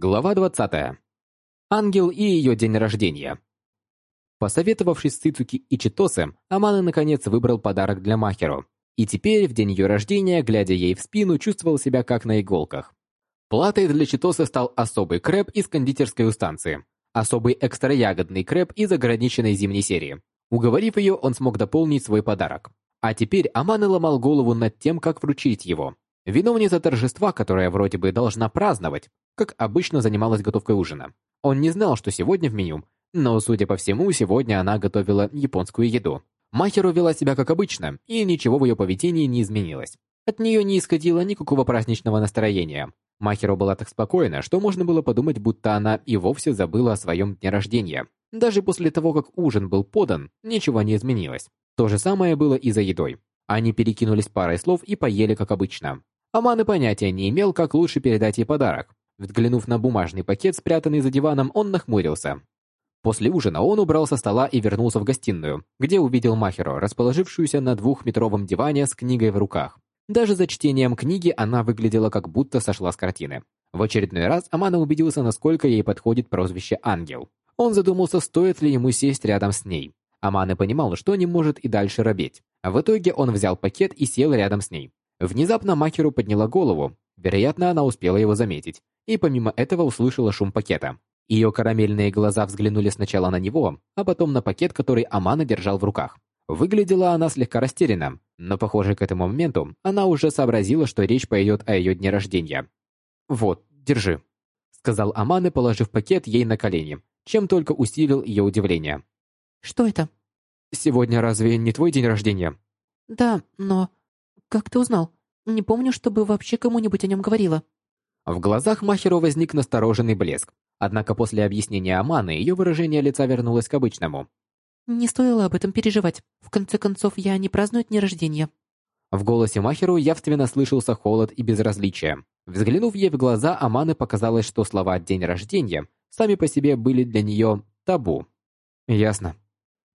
Глава 20. Ангел и ее день рождения. Посоветовавшись с Цицуки и Читосе, Амана наконец выбрал подарок для Махеру. И теперь, в день ее рождения, глядя ей в спину, чувствовал себя как на иголках. Платой для Читосы стал особый крэп из кондитерской устанции, особый экстра-ягодный крэп из ограниченной зимней серии. Уговорив ее, он смог дополнить свой подарок. А теперь Амана ломал голову над тем, как вручить его. Виновница торжества, которая вроде бы должна праздновать, как обычно занималась готовкой ужина. Он не знал, что сегодня в меню, но, судя по всему, сегодня она готовила японскую еду. Махеру вела себя как обычно, и ничего в ее поведении не изменилось. От нее не исходило никакого праздничного настроения. Махеру была так спокойна, что можно было подумать, будто она и вовсе забыла о своем дне рождения. Даже после того, как ужин был подан, ничего не изменилось. То же самое было и за едой. Они перекинулись парой слов и поели как обычно. Аман и понятия не имел, как лучше передать ей подарок. Взглянув на бумажный пакет, спрятанный за диваном, он нахмурился. После ужина он убрал со стола и вернулся в гостиную, где увидел Махеро, расположившуюся на двухметровом диване с книгой в руках. Даже за чтением книги она выглядела как будто сошла с картины. В очередной раз Амана убедился, насколько ей подходит прозвище «Ангел». Он задумался, стоит ли ему сесть рядом с ней. Амана понимал, что не может и дальше робеть. В итоге он взял пакет и сел рядом с ней. Внезапно Макеру подняла голову. Вероятно, она успела его заметить. И помимо этого услышала шум пакета. Ее карамельные глаза взглянули сначала на него, а потом на пакет, который Амана держал в руках. Выглядела она слегка растерянно, но, похоже, к этому моменту она уже сообразила, что речь пойдет о ее дне рождения. «Вот, держи», — сказал Аман положив пакет ей на колени, чем только усилил ее удивление. «Что это?» «Сегодня разве не твой день рождения?» «Да, но «Как ты узнал? Не помню, чтобы вообще кому-нибудь о нем говорила». В глазах Махеру возник настороженный блеск. Однако после объяснения Аманы ее выражение лица вернулось к обычному. «Не стоило об этом переживать. В конце концов, я не праздную дни рождения». В голосе Махеру явственно слышался холод и безразличие. Взглянув ей в глаза, Аманы показалось, что слова «день рождения» сами по себе были для нее табу. «Ясно».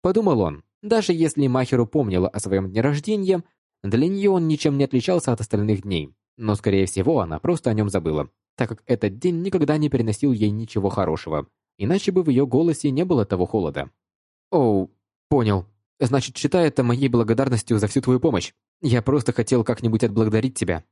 Подумал он, даже если Махеру помнила о своем дне рождения, для нее он ничем не отличался от остальных дней, но, скорее всего, она просто о нем забыла, так как этот день никогда не переносил ей ничего хорошего, иначе бы в ее голосе не было того холода. «Оу, понял. Значит, считай это моей благодарностью за всю твою помощь. Я просто хотел как-нибудь отблагодарить тебя».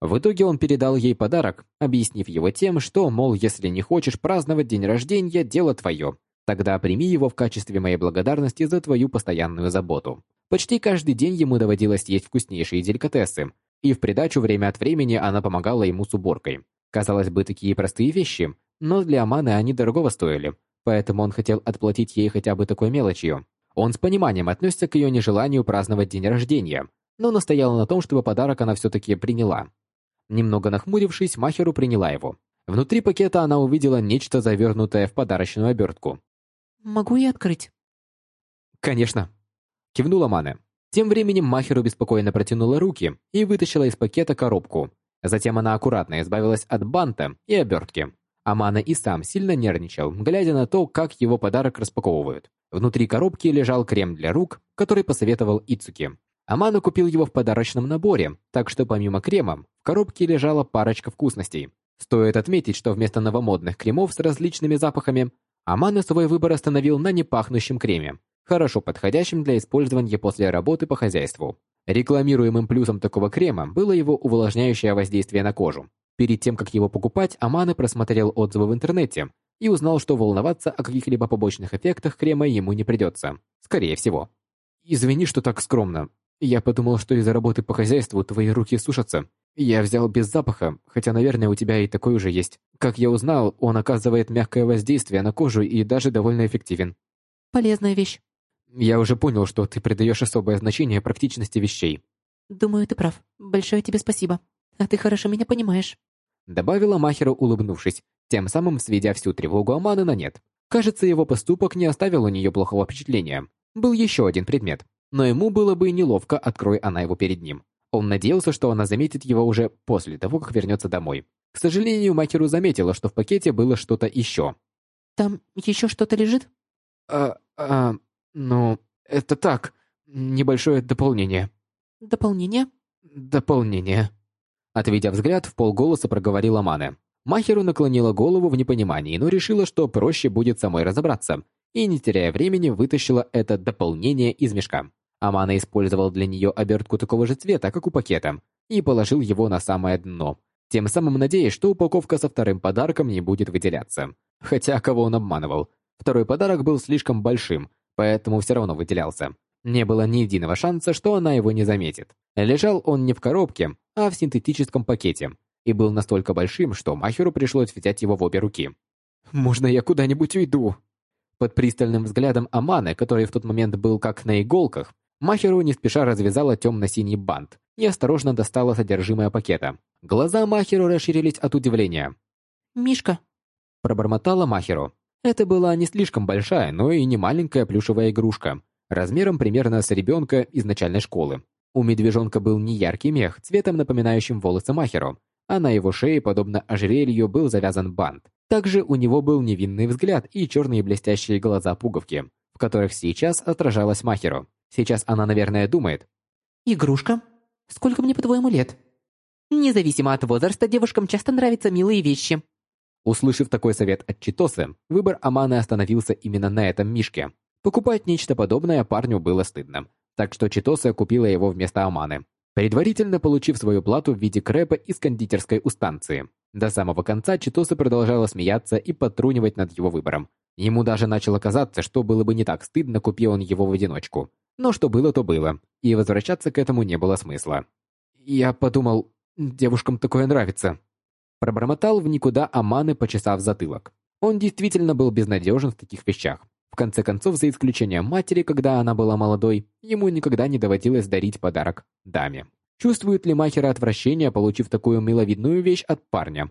В итоге он передал ей подарок, объяснив его тем, что, мол, если не хочешь праздновать день рождения, дело твое. Тогда прими его в качестве моей благодарности за твою постоянную заботу. Почти каждый день ему доводилось есть вкуснейшие деликатесы, и в придачу время от времени она помогала ему с уборкой. Казалось бы, такие простые вещи, но для Аманы они дорогого стоили, поэтому он хотел отплатить ей хотя бы такой мелочью. Он с пониманием отнесся к ее нежеланию праздновать день рождения, но настоял на том, чтобы подарок она все-таки приняла. Немного нахмурившись, Махеру приняла его. Внутри пакета она увидела нечто завернутое в подарочную обертку. «Могу я открыть?» «Конечно», Кивнула Мане. Тем временем Махеру беспокойно протянула руки и вытащила из пакета коробку. Затем она аккуратно избавилась от банта и обертки. Амана и сам сильно нервничал, глядя на то, как его подарок распаковывают. Внутри коробки лежал крем для рук, который посоветовал Ицуки. Амана купил его в подарочном наборе, так что помимо крема, в коробке лежала парочка вкусностей. Стоит отметить, что вместо новомодных кремов с различными запахами, Амана свой выбор остановил на непахнущем креме, хорошо подходящим для использования после работы по хозяйству. Рекламируемым плюсом такого крема было его увлажняющее воздействие на кожу. Перед тем, как его покупать, Аманы просмотрел отзывы в интернете и узнал, что волноваться о каких-либо побочных эффектах крема ему не придется. Скорее всего. «Извини, что так скромно. Я подумал, что из-за работы по хозяйству твои руки сушатся. Я взял без запаха, хотя, наверное, у тебя и такой уже есть. Как я узнал, он оказывает мягкое воздействие на кожу и даже довольно эффективен». «Полезная вещь. Я уже понял, что ты придаешь особое значение практичности вещей. Думаю, ты прав. Большое тебе спасибо. А ты хорошо меня понимаешь. Добавила Махеру, улыбнувшись, тем самым сведя всю тревогу Аманы на нет. Кажется, его поступок не оставил у нее плохого впечатления. Был еще один предмет, но ему было бы неловко, открой она его перед ним. Он надеялся, что она заметит его уже после того, как вернется домой. К сожалению, Махеру заметила, что в пакете было что-то еще. «Там еще что-то лежит?» «А... а... Ну, это так, небольшое дополнение. Дополнение? Дополнение. Отведя взгляд, в полголоса проговорила Мане. Махеру наклонила голову в непонимании, но решила, что проще будет самой разобраться, и, не теряя времени, вытащила это дополнение из мешка. Амана использовал для нее обертку такого же цвета, как у пакета, и положил его на самое дно, тем самым надеясь, что упаковка со вторым подарком не будет выделяться. Хотя кого он обманывал? Второй подарок был слишком большим, поэтому все равно выделялся. Не было ни единого шанса, что она его не заметит. Лежал он не в коробке, а в синтетическом пакете, и был настолько большим, что Махеру пришлось взять его в обе руки. «Можно я куда-нибудь уйду?» Под пристальным взглядом Аманы, который в тот момент был как на иголках, Махеру не спеша развязала темно-синий бант и осторожно достала содержимое пакета. Глаза Махеру расширились от удивления. «Мишка!» Пробормотала Махеру. Это была не слишком большая, но и не маленькая плюшевая игрушка, размером примерно с ребенка из начальной школы. У медвежонка был неяркий мех, цветом напоминающим волосы Махеру, а на его шее, подобно ожерелью, был завязан бант. Также у него был невинный взгляд и черные блестящие глаза-пуговки, в которых сейчас отражалась Махеру. Сейчас она, наверное, думает. «Игрушка? Сколько мне, по-твоему, лет?» «Независимо от возраста, девушкам часто нравятся милые вещи». Услышав такой совет от Читосы, выбор Аманы остановился именно на этом мишке. Покупать нечто подобное парню было стыдно, так что Читоса купила его вместо Аманы предварительно получив свою плату в виде крэпа из кондитерской у станции. До самого конца Читоса продолжала смеяться и подтрунивать над его выбором. Ему даже начало казаться, что было бы не так стыдно, купи он его в одиночку. Но что было, то было, и возвращаться к этому не было смысла. Я подумал, девушкам такое нравится. Пробормотал в никуда Аманы, почесав затылок. Он действительно был безнадежен в таких вещах. В конце концов, за исключением матери, когда она была молодой, ему никогда не доводилось дарить подарок даме. Чувствует ли Махера отвращение, получив такую миловидную вещь от парня?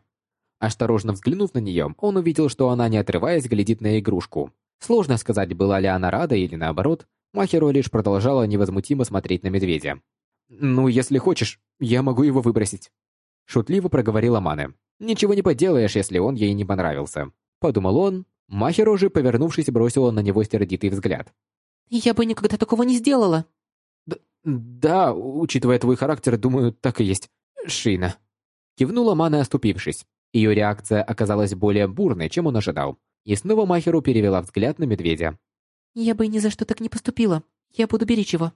Осторожно взглянув на нее, он увидел, что она, не отрываясь, глядит на игрушку. Сложно сказать, была ли она рада или наоборот. Махеро лишь продолжала невозмутимо смотреть на медведя. «Ну, если хочешь, я могу его выбросить», — шутливо проговорила Мане. «Ничего не поделаешь, если он ей не понравился», — подумал он, Махеро же, повернувшись, бросила на него сердитый взгляд. «Я бы никогда такого не сделала!» Д «Да, учитывая твой характер, думаю, так и есть. Шина». Кивнула Мана, оступившись. Ее реакция оказалась более бурной, чем он ожидал. И снова Махеру перевела взгляд на медведя. «Я бы ни за что так не поступила. Я буду беречь его»,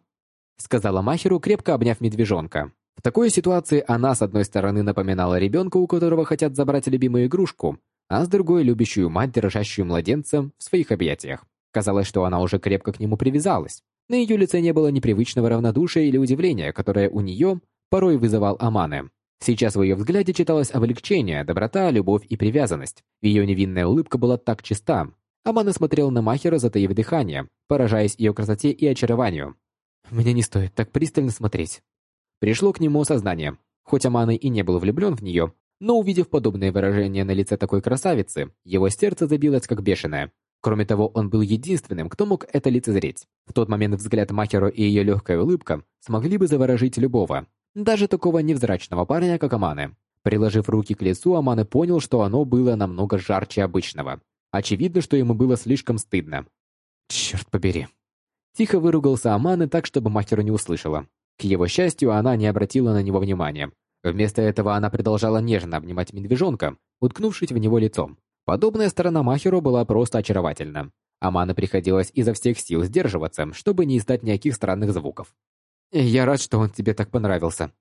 сказала Махеру, крепко обняв медвежонка. В такой ситуации она, с одной стороны, напоминала ребенка, у которого хотят забрать любимую игрушку, а с другой любящую мать, держащую младенца в своих объятиях. Казалось, что она уже крепко к нему привязалась. На ее лице не было непривычного равнодушия или удивления, которое у нее порой вызывал Аманы. Сейчас в ее взгляде читалось облегчение, доброта, любовь и привязанность. Ее невинная улыбка была так чиста. Амана смотрел на Махера, затаив дыхание, поражаясь ее красоте и очарованию. «Мне не стоит так пристально смотреть». Пришло к нему осознание. Хоть Аманы и не был влюблен в нее, но увидев подобное выражение на лице такой красавицы, его сердце забилось как бешеное. Кроме того, он был единственным, кто мог это лицезреть. В тот момент взгляд Махеро и ее легкая улыбка смогли бы заворожить любого, даже такого невзрачного парня, как Аманы. Приложив руки к лицу, Аманы понял, что оно было намного жарче обычного. Очевидно, что ему было слишком стыдно. Черт побери. Тихо выругался Аманы так, чтобы Махеру не услышала. К его счастью, она не обратила на него внимания. Вместо этого она продолжала нежно обнимать медвежонка, уткнувшись в него лицом. Подобная сторона Махеру была просто очаровательна. Амана приходилось изо всех сил сдерживаться, чтобы не издать никаких странных звуков. «Я рад, что он тебе так понравился».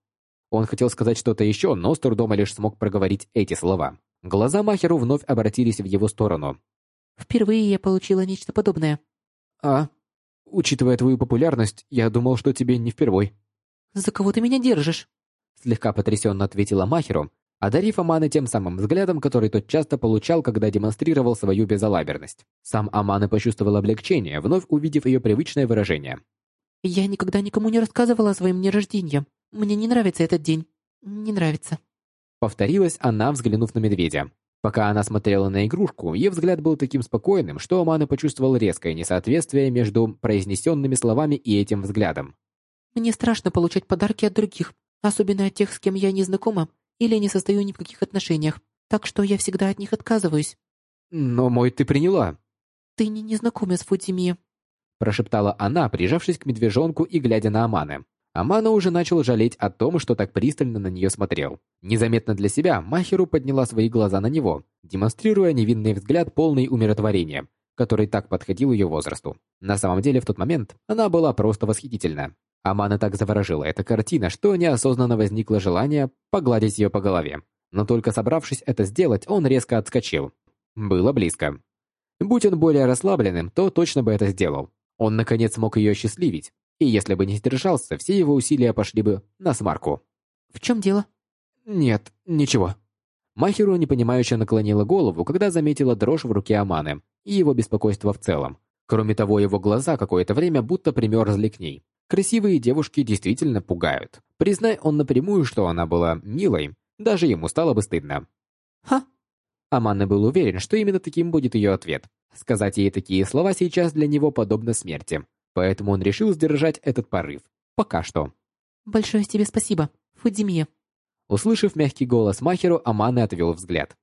Он хотел сказать что-то еще, но с трудом лишь смог проговорить эти слова. Глаза Махеру вновь обратились в его сторону. «Впервые я получила нечто подобное». «А? Учитывая твою популярность, я думал, что тебе не впервой». «За кого ты меня держишь?» Слегка потрясенно ответила Махеру, одарив Аманы тем самым взглядом, который тот часто получал, когда демонстрировал свою безалаберность. Сам Аманы почувствовал облегчение, вновь увидев ее привычное выражение. «Я никогда никому не рассказывала о своем дне рождения. Мне не нравится этот день. Не нравится». Повторилась она, взглянув на медведя. Пока она смотрела на игрушку, ее взгляд был таким спокойным, что Амана почувствовал резкое несоответствие между произнесенными словами и этим взглядом. «Мне страшно получать подарки от других особенно от тех, с кем я не знакома или не состою ни в каких отношениях, так что я всегда от них отказываюсь». «Но мой ты приняла». «Ты не незнакомец, Фудзимия», прошептала она, прижавшись к медвежонку и глядя на Аманы. Амана уже начал жалеть о том, что так пристально на нее смотрел. Незаметно для себя Махеру подняла свои глаза на него, демонстрируя невинный взгляд полный умиротворения, который так подходил ее возрасту. На самом деле, в тот момент она была просто восхитительна. Амана так заворожила эта картина, что неосознанно возникло желание погладить ее по голове. Но только собравшись это сделать, он резко отскочил. Было близко. Будь он более расслабленным, то точно бы это сделал. Он наконец мог ее счастливить, и если бы не сдержался, все его усилия пошли бы на смарку. «В чем дело?» «Нет, ничего». Махеру непонимающе наклонила голову, когда заметила дрожь в руке Аманы и его беспокойство в целом. Кроме того, его глаза какое-то время будто примерзли к ней. Красивые девушки действительно пугают. Признай он напрямую, что она была милой, даже ему стало бы стыдно. «Ха!» Аманна был уверен, что именно таким будет ее ответ. Сказать ей такие слова сейчас для него подобно смерти. Поэтому он решил сдержать этот порыв. Пока что. «Большое тебе спасибо, Фудзимия». Услышав мягкий голос Махеру, Аманы отвел взгляд.